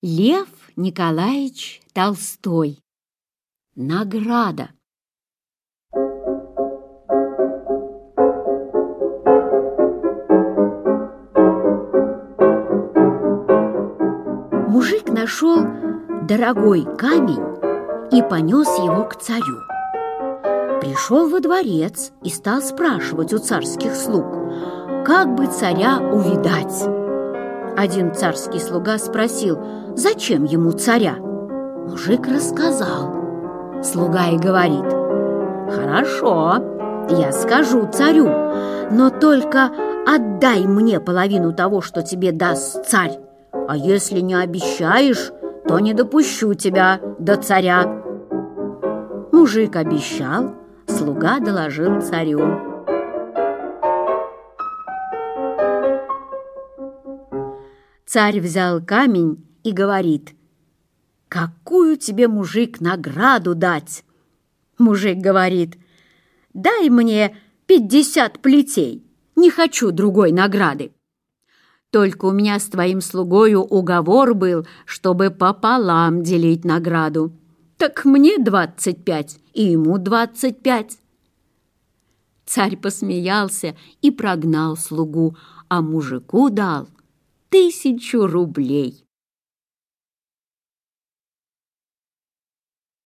Лев Николаевич Толстой. Награда. Мужик нашел дорогой камень и понес его к царю. Пришел во дворец и стал спрашивать у царских слуг, как бы царя увидать. Один царский слуга спросил, зачем ему царя? Мужик рассказал. Слуга и говорит, «Хорошо, я скажу царю, но только отдай мне половину того, что тебе даст царь, а если не обещаешь, то не допущу тебя до царя». Мужик обещал, слуга доложил царю. Царь взял камень и говорит, «Какую тебе, мужик, награду дать?» Мужик говорит, «Дай мне пятьдесят плетей, не хочу другой награды». Только у меня с твоим слугою уговор был, чтобы пополам делить награду. Так мне двадцать пять, и ему двадцать пять. Царь посмеялся и прогнал слугу, а мужику дал тысячу рублей.